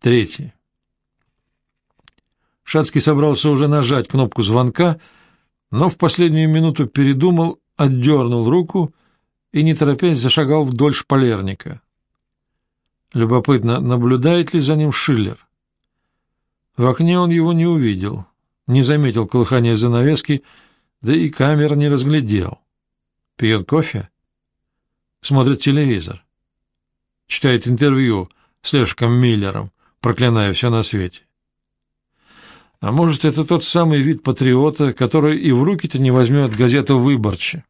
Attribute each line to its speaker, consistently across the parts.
Speaker 1: Третье. Шацкий собрался уже нажать кнопку звонка, но в последнюю минуту передумал, отдернул руку и, не торопясь, зашагал вдоль шпалерника. Любопытно, наблюдает ли за ним Шиллер? В окне он его не увидел, не заметил колыхания занавески, да и камер не разглядел. Пьет кофе? Смотрит телевизор. Читает интервью с Лешком Миллером, проклиная все на свете. А может, это тот самый вид патриота, который и в руки-то не возьмет газету «Выборче».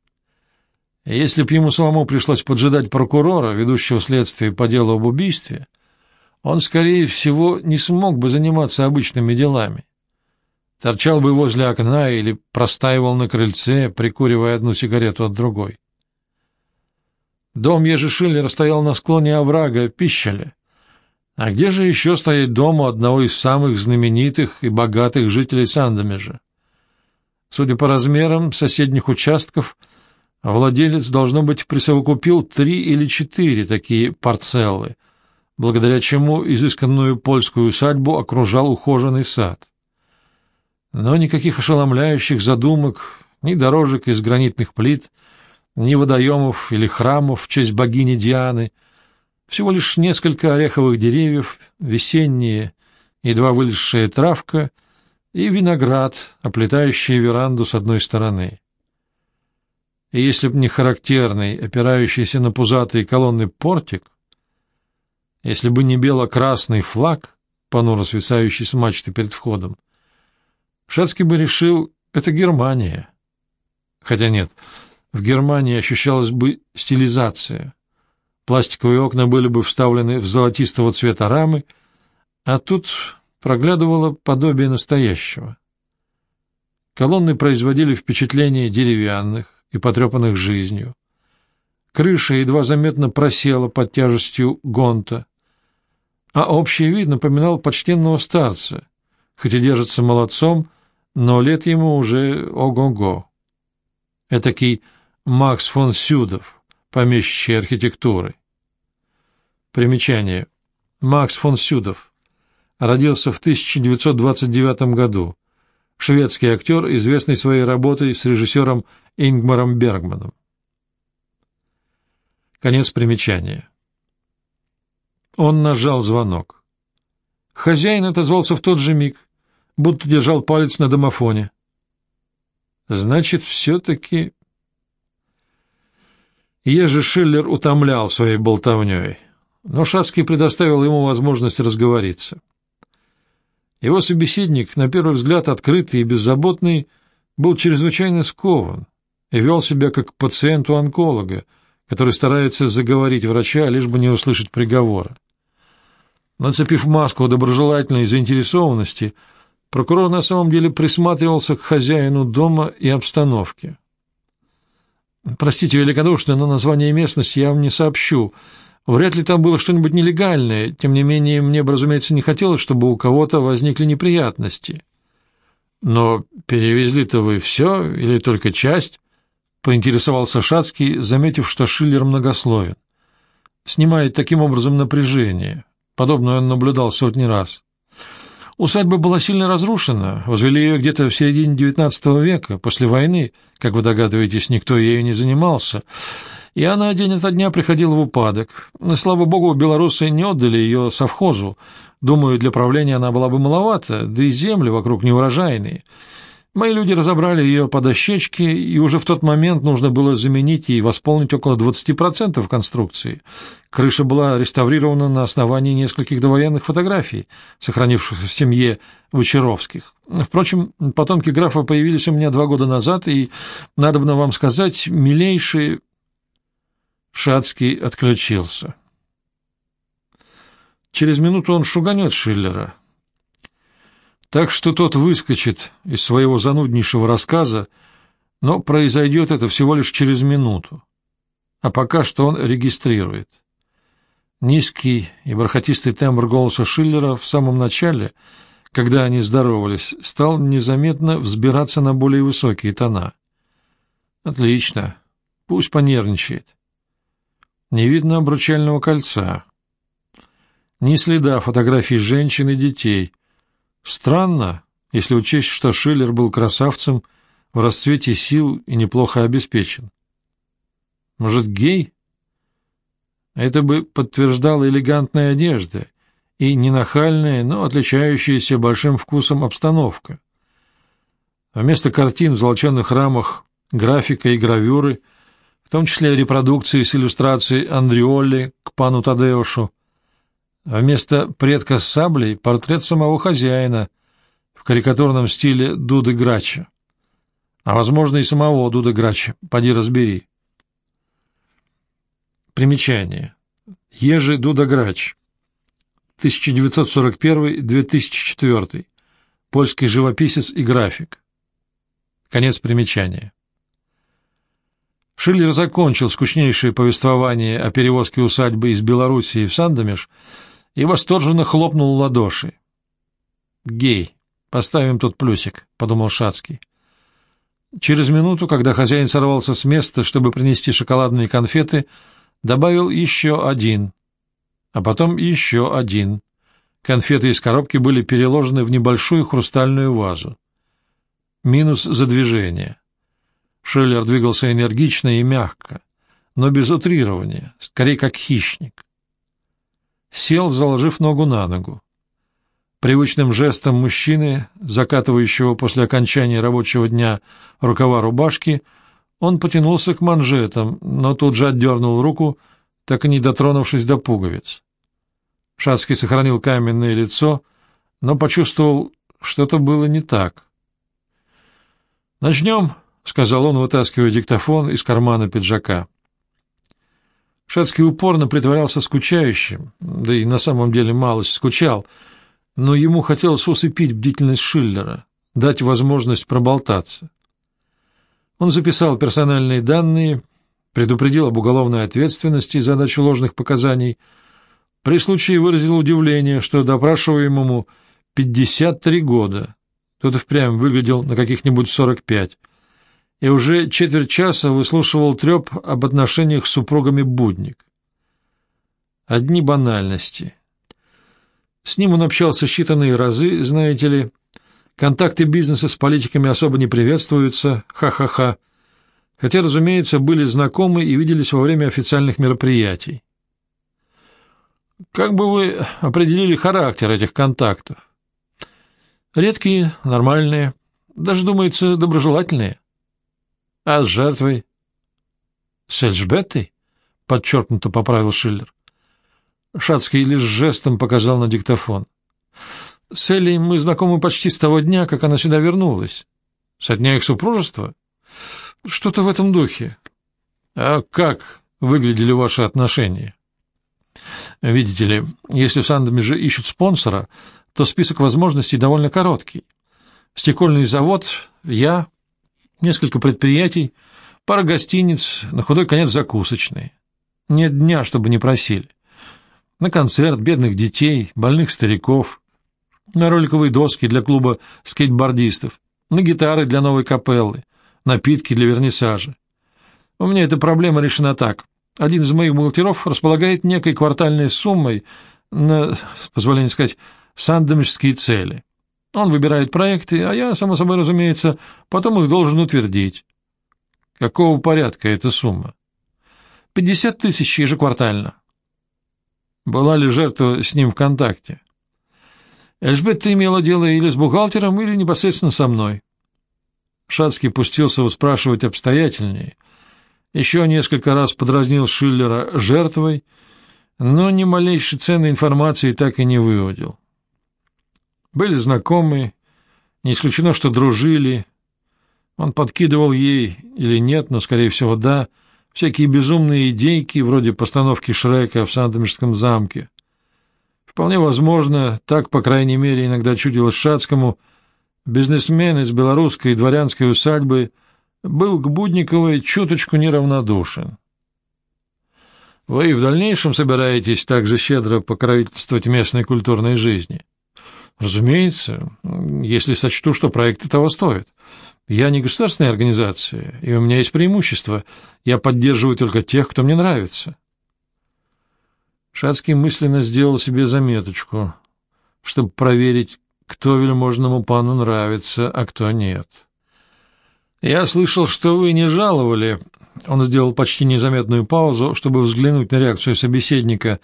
Speaker 1: Если б ему самому пришлось поджидать прокурора, ведущего следствие по делу об убийстве, он, скорее всего, не смог бы заниматься обычными делами. Торчал бы возле окна или простаивал на крыльце, прикуривая одну сигарету от другой. Дом Ежи Шиллера стоял на склоне оврага Пищеля. А где же еще стоит дом у одного из самых знаменитых и богатых жителей Сандомежа? Судя по размерам соседних участков — владелец, должно быть, присовокупил три или четыре такие парцеллы, благодаря чему изысканную польскую усадьбу окружал ухоженный сад. Но никаких ошеломляющих задумок, ни дорожек из гранитных плит, ни водоемов или храмов в честь богини Дианы, всего лишь несколько ореховых деревьев, весенние, едва вылезшая травка и виноград, оплетающий веранду с одной стороны и если б не характерный, опирающийся на пузатые колонны портик, если бы не бело-красный флаг, понуро свисающий с мачты перед входом, Шацкий бы решил, это Германия. Хотя нет, в Германии ощущалась бы стилизация. Пластиковые окна были бы вставлены в золотистого цвета рамы, а тут проглядывало подобие настоящего. Колонны производили впечатление деревянных, и потрепанных жизнью. Крыша едва заметно просела под тяжестью гонта, а общий вид напоминал почтенного старца, хоть и держится молодцом, но лет ему уже ого-го. Этакий Макс фон Сюдов, помещичьей архитектуры. Примечание. Макс фон Сюдов. Родился в 1929 году. Шведский актер, известный своей работой с режиссером Ингмаром Бергманом. Конец примечания. Он нажал звонок. Хозяин отозвался в тот же миг, будто держал палец на домофоне. Значит, все-таки... Ежи Шиллер утомлял своей болтовней, но Шацкий предоставил ему возможность разговориться. Его собеседник, на первый взгляд открытый и беззаботный, был чрезвычайно скован, и вел себя как пациент у онколога, который старается заговорить врача, лишь бы не услышать приговора. Нацепив маску доброжелательной заинтересованности, прокурор на самом деле присматривался к хозяину дома и обстановке. «Простите великодушно, но название местности я вам не сообщу. Вряд ли там было что-нибудь нелегальное, тем не менее мне бы, разумеется, не хотелось, чтобы у кого-то возникли неприятности». «Но перевезли-то вы все или только часть?» — поинтересовался Шацкий, заметив, что Шиллер многословен. Снимает таким образом напряжение. Подобное он наблюдал сотни раз. Усадьба была сильно разрушена, возвели ее где-то в середине XIX века, после войны, как вы догадываетесь, никто ею не занимался, и она день ото дня приходила в упадок. Слава богу, белорусы не отдали ее совхозу, думаю, для правления она была бы маловата, да и земли вокруг неурожайные — Мои люди разобрали ее по дощечке, и уже в тот момент нужно было заменить и восполнить около 20% конструкции. Крыша была реставрирована на основании нескольких довоенных фотографий, сохранившихся в семье Вычаровских. Впрочем, потомки графа появились у меня два года назад, и, надо бы вам сказать, милейшие... Шацкий отключился. Через минуту он шуганет Шиллера — так что тот выскочит из своего зануднейшего рассказа, но произойдет это всего лишь через минуту. А пока что он регистрирует. Низкий и бархатистый тембр голоса Шиллера в самом начале, когда они здоровались, стал незаметно взбираться на более высокие тона. Отлично. Пусть понервничает. Не видно обручального кольца. Ни следа фотографий женщин и детей. Странно, если учесть, что Шиллер был красавцем в расцвете сил и неплохо обеспечен. Может, гей? Это бы подтверждала элегантная одежда и не нахальная, но отличающаяся большим вкусом обстановка. Вместо картин в золоченных рамах графика и гравюры, в том числе репродукции с иллюстрацией Андриолли к пану Тадеушу, а вместо предка с саблей портрет самого хозяина в карикатурном стиле Дуды Грача. А, возможно, и самого Дуды Грача, поди разбери. Примечание. Ежи Дуда Грач, 1941-2004, польский живописец и график. Конец примечания. Шиллер закончил скучнейшее повествование о перевозке усадьбы из Белоруссии в Сандомеш и восторженно хлопнул ладоши. «Гей, поставим тут плюсик», — подумал Шацкий. Через минуту, когда хозяин сорвался с места, чтобы принести шоколадные конфеты, добавил еще один, а потом еще один. Конфеты из коробки были переложены в небольшую хрустальную вазу. Минус за движение. Шиллер двигался энергично и мягко, но без утрирования, скорее как хищник сел, заложив ногу на ногу. Привычным жестом мужчины, закатывающего после окончания рабочего дня рукава рубашки, он потянулся к манжетам, но тут же отдернул руку, так и не дотронувшись до пуговиц. Шацкий сохранил каменное лицо, но почувствовал, что-то было не так. «Начнем», — сказал он, вытаскивая диктофон из кармана пиджака. Шацкий упорно притворялся скучающим, да и на самом деле малость скучал, но ему хотелось усыпить бдительность Шиллера, дать возможность проболтаться. Он записал персональные данные, предупредил об уголовной ответственности за дачу ложных показаний, при случае выразил удивление, что допрашиваемому 53 года, тот и впрямь выглядел на каких-нибудь 45, и уже четверть часа выслушивал треп об отношениях с супругами Будник. Одни банальности. С ним он общался считанные разы, знаете ли. Контакты бизнеса с политиками особо не приветствуются, ха-ха-ха. Хотя, разумеется, были знакомы и виделись во время официальных мероприятий. Как бы вы определили характер этих контактов? Редкие, нормальные, даже, думается, доброжелательные. А с жертвой? С Эльжбетой? Подчеркнуто поправил Шиллер. Шацкий лишь жестом показал на диктофон. С Элей мы знакомы почти с того дня, как она сюда вернулась. Со дня их супружества? Что-то в этом духе. А как выглядели ваши отношения? Видите ли, если в Сандомеже ищут спонсора, то список возможностей довольно короткий. Стекольный завод, я, несколько предприятий, пара гостиниц, на худой конец закусочные. Нет дня, чтобы не просили. На концерт бедных детей, больных стариков, на роликовые доски для клуба скейтбордистов, на гитары для новой капеллы, напитки для вернисажа. У меня эта проблема решена так. Один из моих бухгалтеров располагает некой квартальной суммой на, позволение сказать, сандомежские цели. Он выбирает проекты, а я, само собой разумеется, потом их должен утвердить. Какого порядка эта сумма? Пятьдесят тысяч ежеквартально. Была ли жертва с ним в контакте? Эльжбетта имела дело или с бухгалтером, или непосредственно со мной. Шацкий пустился выспрашивать обстоятельнее. Еще несколько раз подразнил Шиллера жертвой, но ни малейшей ценной информации так и не выудил. Были знакомы, не исключено, что дружили. Он подкидывал ей, или нет, но, скорее всего, да, всякие безумные идейки, вроде постановки Шрека в Сандомирском замке. Вполне возможно, так, по крайней мере, иногда чудилось Шацкому, бизнесмен из белорусской дворянской усадьбы был к Будниковой чуточку неравнодушен. Вы в дальнейшем собираетесь также щедро покровительствовать местной культурной жизни? Разумеется, если сочту, что проект того стоит. Я не государственная организация, и у меня есть преимущество. Я поддерживаю только тех, кто мне нравится. Шацкий мысленно сделал себе заметочку, чтобы проверить, кто вельможному пану нравится, а кто нет. «Я слышал, что вы не жаловали...» Он сделал почти незаметную паузу, чтобы взглянуть на реакцию собеседника,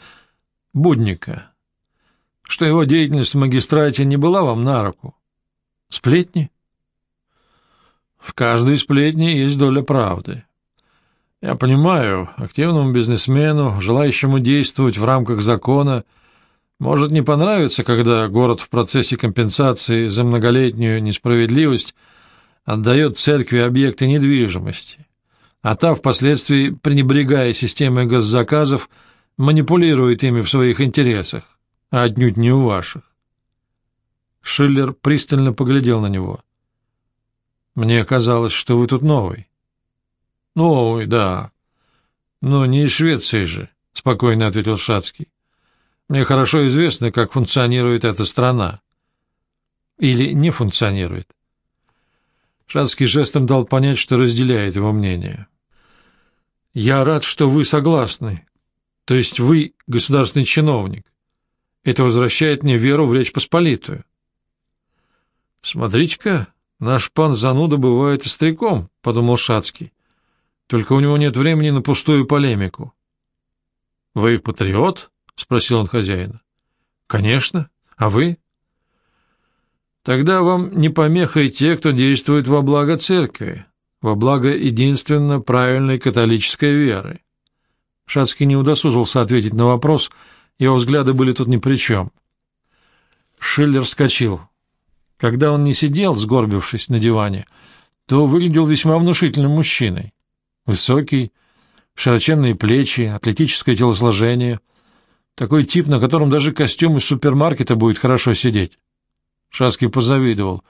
Speaker 1: Будника, что его деятельность в магистрате не была вам на руку. Сплетни? В каждой сплетне есть доля правды. Я понимаю, активному бизнесмену, желающему действовать в рамках закона, может не понравиться, когда город в процессе компенсации за многолетнюю несправедливость отдает церкви объекты недвижимости, а та впоследствии, пренебрегая системой госзаказов, манипулирует ими в своих интересах, а отнюдь не у ваших. Шиллер пристально поглядел на него. «Мне казалось, что вы тут новый». «Новый, да. Но не из Швеции же», — спокойно ответил Шацкий. «Мне хорошо известно, как функционирует эта страна. Или не функционирует». Шацкий жестом дал понять, что разделяет его мнение. «Я рад, что вы согласны. То есть вы государственный чиновник. Это возвращает мне веру в Речь Посполитую». «Смотрите-ка, наш пан зануда бывает и стариком», — подумал Шацкий. Только у него нет времени на пустую полемику. — Вы патриот? — спросил он хозяина. — Конечно. А вы? — Тогда вам не помеха и те, кто действует во благо церкви, во благо единственно правильной католической веры. Шацкий не удосужился ответить на вопрос, его взгляды были тут ни при чем. Шиллер вскочил. Когда он не сидел, сгорбившись на диване, то выглядел весьма внушительным мужчиной. Высокий, широченные плечи, атлетическое телосложение. Такой тип, на котором даже костюм из супермаркета будет хорошо сидеть. Шаский позавидовал.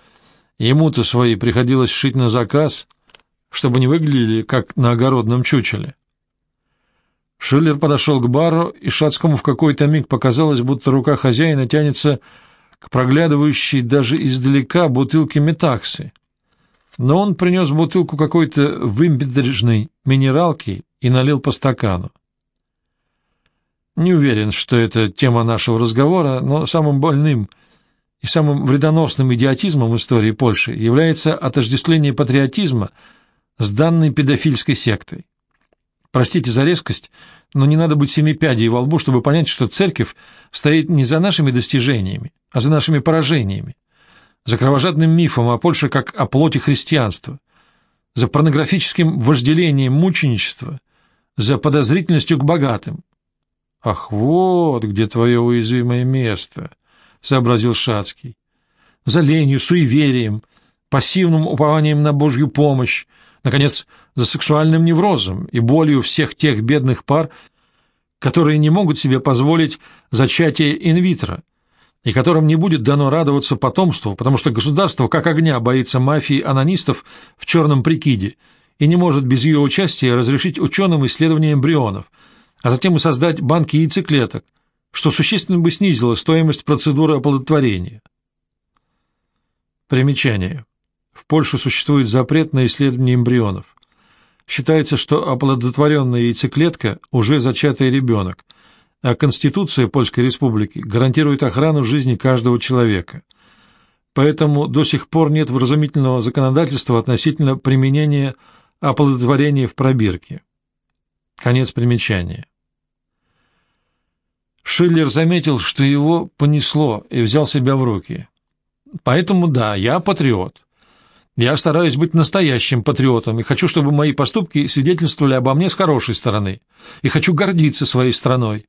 Speaker 1: Ему-то свои приходилось шить на заказ, чтобы не выглядели, как на огородном чучеле. Шиллер подошел к бару, и Шацкому в какой-то миг показалось, будто рука хозяина тянется к проглядывающей даже издалека бутылке метаксы — но он принес бутылку какой-то вымпедрежной минералки и налил по стакану. Не уверен, что это тема нашего разговора, но самым больным и самым вредоносным идиотизмом истории Польши является отождествление патриотизма с данной педофильской сектой. Простите за резкость, но не надо быть семи пядей во лбу, чтобы понять, что церковь стоит не за нашими достижениями, а за нашими поражениями за кровожадным мифом о Польше как о плоти христианства, за порнографическим вожделением мученичества, за подозрительностью к богатым. — Ах, вот где твое уязвимое место, — сообразил Шацкий. — За ленью, суеверием, пассивным упованием на Божью помощь, наконец, за сексуальным неврозом и болью всех тех бедных пар, которые не могут себе позволить зачатие инвитро, и которым не будет дано радоваться потомству, потому что государство как огня боится мафии анонистов в черном прикиде и не может без ее участия разрешить ученым исследование эмбрионов, а затем и создать банки яйцеклеток, что существенно бы снизило стоимость процедуры оплодотворения. Примечание. В Польше существует запрет на исследование эмбрионов. Считается, что оплодотворенная яйцеклетка – уже зачатый ребенок – а Конституция Польской Республики гарантирует охрану жизни каждого человека. Поэтому до сих пор нет вразумительного законодательства относительно применения оплодотворения в пробирке. Конец примечания. Шиллер заметил, что его понесло, и взял себя в руки. Поэтому да, я патриот. Я стараюсь быть настоящим патриотом и хочу, чтобы мои поступки свидетельствовали обо мне с хорошей стороны. И хочу гордиться своей страной.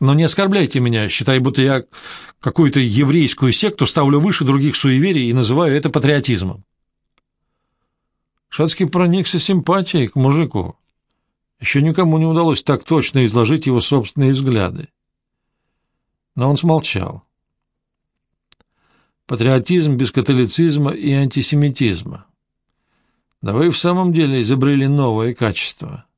Speaker 1: Но не оскорбляйте меня, считая, будто я какую-то еврейскую секту ставлю выше других суеверий и называю это патриотизмом. Шацкий проникся симпатией к мужику. Еще никому не удалось так точно изложить его собственные взгляды. Но он смолчал. Патриотизм без католицизма и антисемитизма. Да вы в самом деле изобрели новое качество —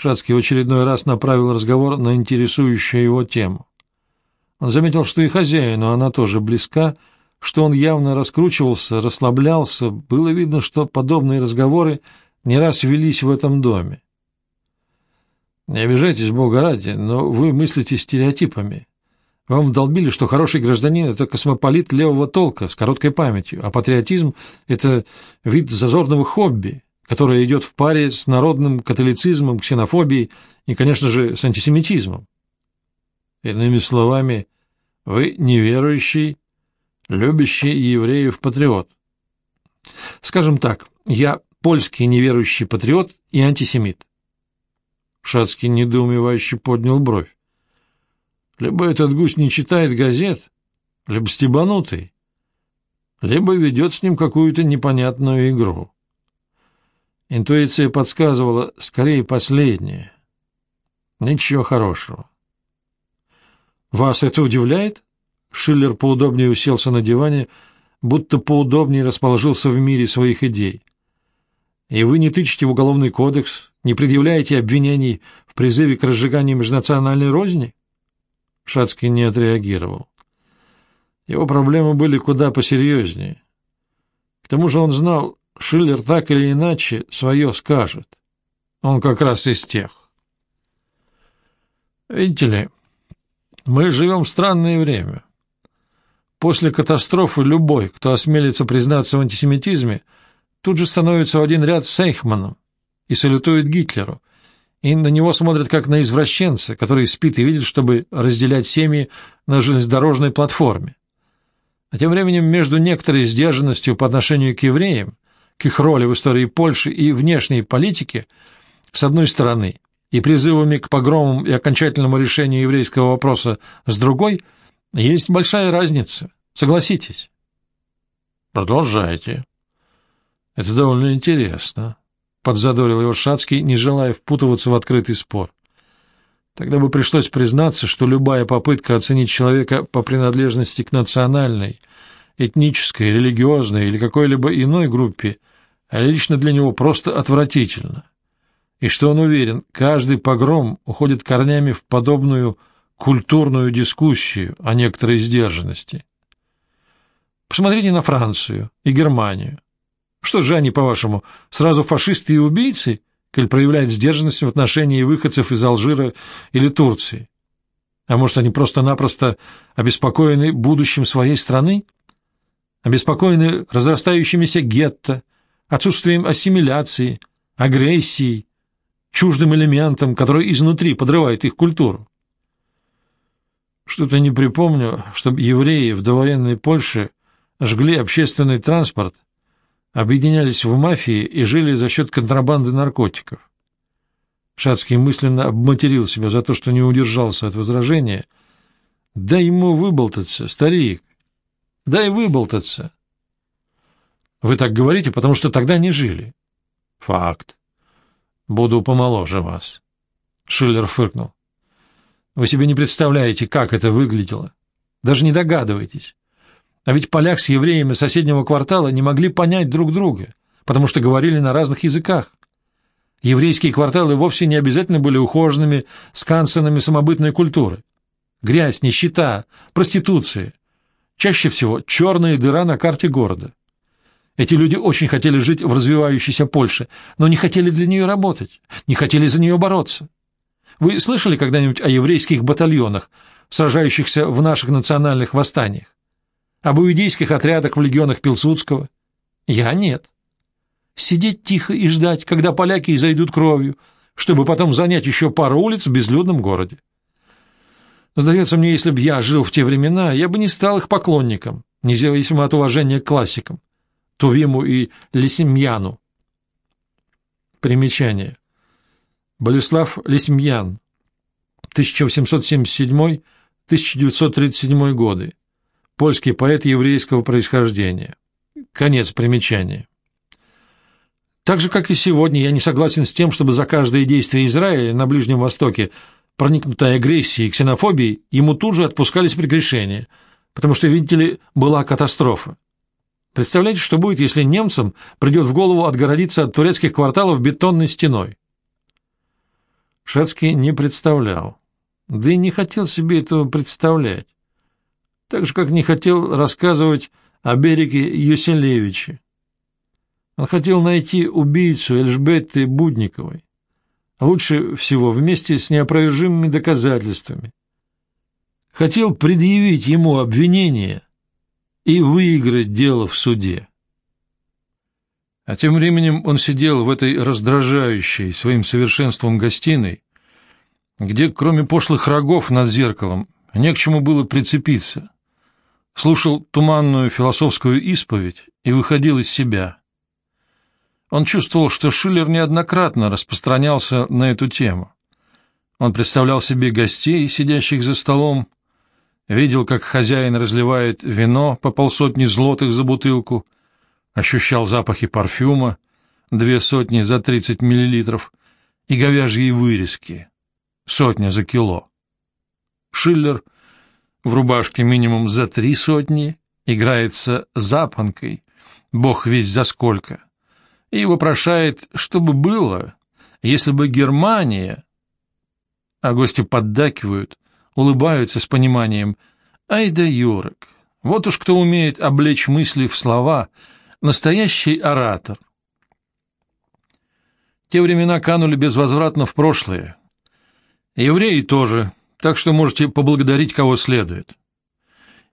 Speaker 1: Шацкий в очередной раз направил разговор на интересующую его тему. Он заметил, что и хозяину она тоже близка, что он явно раскручивался, расслаблялся, было видно, что подобные разговоры не раз велись в этом доме. Не обижайтесь, Бога ради, но вы мыслите стереотипами. Вам долбили, что хороший гражданин — это космополит левого толка с короткой памятью, а патриотизм — это вид зазорного хобби, которое идет в паре с народным католицизмом, ксенофобией и, конечно же, с антисемитизмом. Иными словами, вы неверующий, любящий евреев патриот. Скажем так, я польский неверующий патриот и антисемит. Шацкий недоумевающе поднял бровь. Либо этот гусь не читает газет, либо стебанутый, либо ведет с ним какую-то непонятную игру. Интуиция подсказывала скорее последнее. Ничего хорошего. «Вас это удивляет?» Шиллер поудобнее уселся на диване, будто поудобнее расположился в мире своих идей. «И вы не тычете в уголовный кодекс, не предъявляете обвинений в призыве к разжиганию межнациональной розни?» Шацкий не отреагировал. Его проблемы были куда посерьезнее. К тому же он знал, Шиллер так или иначе свое скажет. Он как раз из тех. Видите ли, мы живем в странное время. После катастрофы любой, кто осмелится признаться в антисемитизме, тут же становится в один ряд с Эйхманом и салютует Гитлеру, и на него смотрят как на извращенца, который спит и видит, чтобы разделять семьи на железнодорожной платформе. А тем временем между некоторой сдержанностью по отношению к евреям, к их роли в истории Польши и внешней политике, с одной стороны, и призывами к погромам и окончательному решению еврейского вопроса с другой, есть большая разница, согласитесь. Продолжайте. Это довольно интересно, подзадорил его Шацкий, не желая впутываться в открытый спор. Тогда бы пришлось признаться, что любая попытка оценить человека по принадлежности к национальной, этнической, религиозной или какой-либо иной группе лично для него просто отвратительно и что он уверен, каждый погром уходит корнями в подобную культурную дискуссию о некоторой сдержанности. Посмотрите на Францию и Германию. Что же они, по-вашему, сразу фашисты и убийцы, коль проявляют сдержанность в отношении выходцев из Алжира или Турции? А может, они просто-напросто обеспокоены будущим своей страны? Обеспокоены разрастающимися гетто, отсутствием ассимиляции, агрессией, чуждым элементом, который изнутри подрывает их культуру. Что-то не припомню, чтобы евреи в довоенной Польше жгли общественный транспорт, объединялись в мафии и жили за счет контрабанды наркотиков. Шацкий мысленно обматерил себя за то, что не удержался от возражения. «Дай ему выболтаться, старик! Дай выболтаться!» «Вы так говорите, потому что тогда не жили». «Факт. Буду помоложе вас. Шиллер фыркнул. Вы себе не представляете, как это выглядело. Даже не догадываетесь. А ведь поляк с евреями соседнего квартала не могли понять друг друга, потому что говорили на разных языках. Еврейские кварталы вовсе не обязательно были ухоженными скансенами самобытной культуры. Грязь, нищета, проституция. Чаще всего черная дыра на карте города. Эти люди очень хотели жить в развивающейся Польше, но не хотели для нее работать, не хотели за нее бороться. Вы слышали когда-нибудь о еврейских батальонах, сражающихся в наших национальных восстаниях? Об иудейских отрядах в легионах Пилсудского? Я нет. Сидеть тихо и ждать, когда поляки изойдут кровью, чтобы потом занять еще пару улиц в безлюдном городе. Сдается мне, если бы я жил в те времена, я бы не стал их поклонником, независимо от уважения к классикам. Тувиму и Лисимьяну. Примечание. Болеслав Лисимьян, 1877-1937 годы. Польский поэт еврейского происхождения. Конец примечания. Так же, как и сегодня, я не согласен с тем, чтобы за каждое действие Израиля на Ближнем Востоке, проникнутое агрессией и ксенофобией, ему тут же отпускались прегрешения, потому что, видите ли, была катастрофа. Представляете, что будет, если немцам придет в голову отгородиться от турецких кварталов бетонной стеной? Шацкий не представлял, да и не хотел себе этого представлять, так же, как не хотел рассказывать о береге Юселевиче. Он хотел найти убийцу Эльжбетты Будниковой, лучше всего вместе с неопровержимыми доказательствами. Хотел предъявить ему обвинение и выиграть дело в суде. А тем временем он сидел в этой раздражающей своим совершенством гостиной, где, кроме пошлых рогов над зеркалом, не к чему было прицепиться, слушал туманную философскую исповедь и выходил из себя. Он чувствовал, что Шиллер неоднократно распространялся на эту тему. Он представлял себе гостей, сидящих за столом, видел, как хозяин разливает вино по полсотни злотых за бутылку, ощущал запахи парфюма, две сотни за тридцать миллилитров, и говяжьи вырезки, сотня за кило. Шиллер в рубашке минимум за три сотни играется запонкой, бог весь за сколько, и вопрошает, что бы было, если бы Германия... А гости поддакивают, улыбаются с пониманием. Ай да Юрок, вот уж кто умеет облечь мысли в слова, настоящий оратор. Те времена канули безвозвратно в прошлое. Евреи тоже, так что можете поблагодарить кого следует.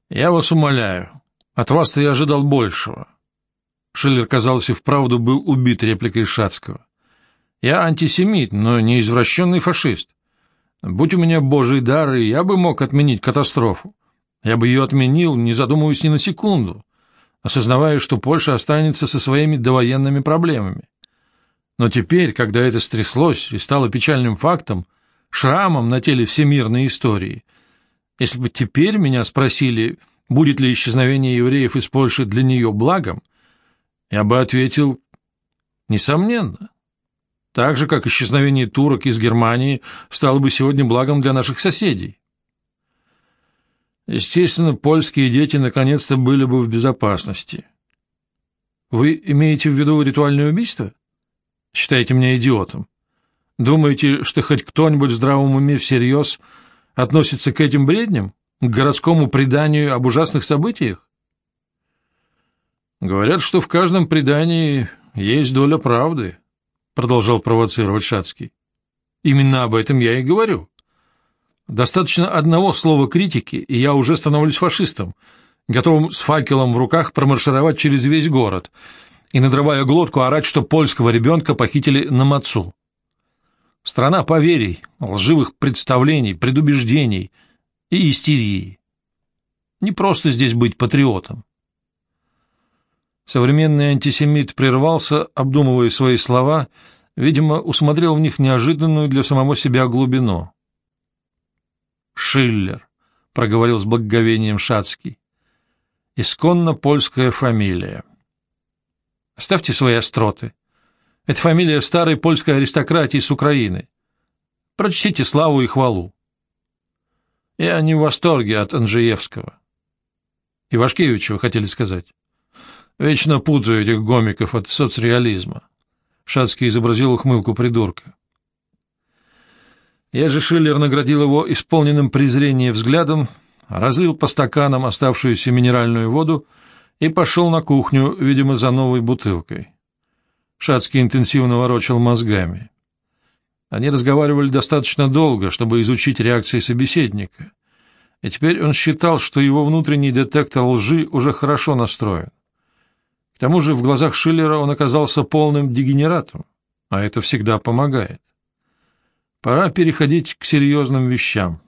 Speaker 1: Я вас умоляю, от вас-то я ожидал большего. Шиллер, казалось, и вправду был убит репликой Шацкого. Я антисемит, но не извращенный фашист. Будь у меня божий дар, и я бы мог отменить катастрофу. Я бы ее отменил, не задумываясь ни на секунду, осознавая, что Польша останется со своими довоенными проблемами. Но теперь, когда это стряслось и стало печальным фактом, шрамом на теле всемирной истории, если бы теперь меня спросили, будет ли исчезновение евреев из Польши для нее благом, я бы ответил, несомненно. Так же, как исчезновение турок из Германии стало бы сегодня благом для наших соседей. Естественно, польские дети наконец-то были бы в безопасности. Вы имеете в виду ритуальное убийство? Считаете меня идиотом? Думаете, что хоть кто-нибудь в здравом уме всерьез относится к этим бредням, к городскому преданию об ужасных событиях? Говорят, что в каждом предании есть доля правды, продолжал провоцировать Шацкий. Именно об этом я и говорю. Достаточно одного слова критики, и я уже становлюсь фашистом, готовым с факелом в руках промаршировать через весь город и, надрывая глотку, орать, что польского ребенка похитили на мацу. Страна поверий, лживых представлений, предубеждений и истерии. Не просто здесь быть патриотом. Современный антисемит прервался, обдумывая свои слова, видимо, усмотрел в них неожиданную для самого себя глубину. «Шиллер», — проговорил с благоговением Шацкий, — «исконно польская фамилия». «Оставьте свои остроты. Это фамилия старой польской аристократии с Украины. Прочтите славу и хвалу». «Я не в восторге от Анжеевского». «Ивашкевича, вы хотели сказать?» Вечно путаю этих гомиков от соцреализма. Шацкий изобразил ухмылку придурка. Я же Шиллер наградил его исполненным презрения взглядом, разлил по стаканам оставшуюся минеральную воду и пошел на кухню, видимо, за новой бутылкой. Шацкий интенсивно ворочал мозгами. Они разговаривали достаточно долго, чтобы изучить реакции собеседника, и теперь он считал, что его внутренний детектор лжи уже хорошо настроен. К тому же в глазах Шиллера он оказался полным дегенератом, а это всегда помогает. Пора переходить к серьезным вещам.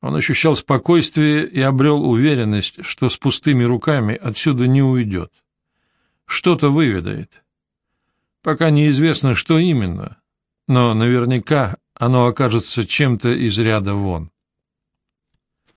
Speaker 1: Он ощущал спокойствие и обрел уверенность, что с пустыми руками отсюда не уйдет. Что-то выведает. Пока неизвестно, что именно, но наверняка оно окажется чем-то из ряда вон.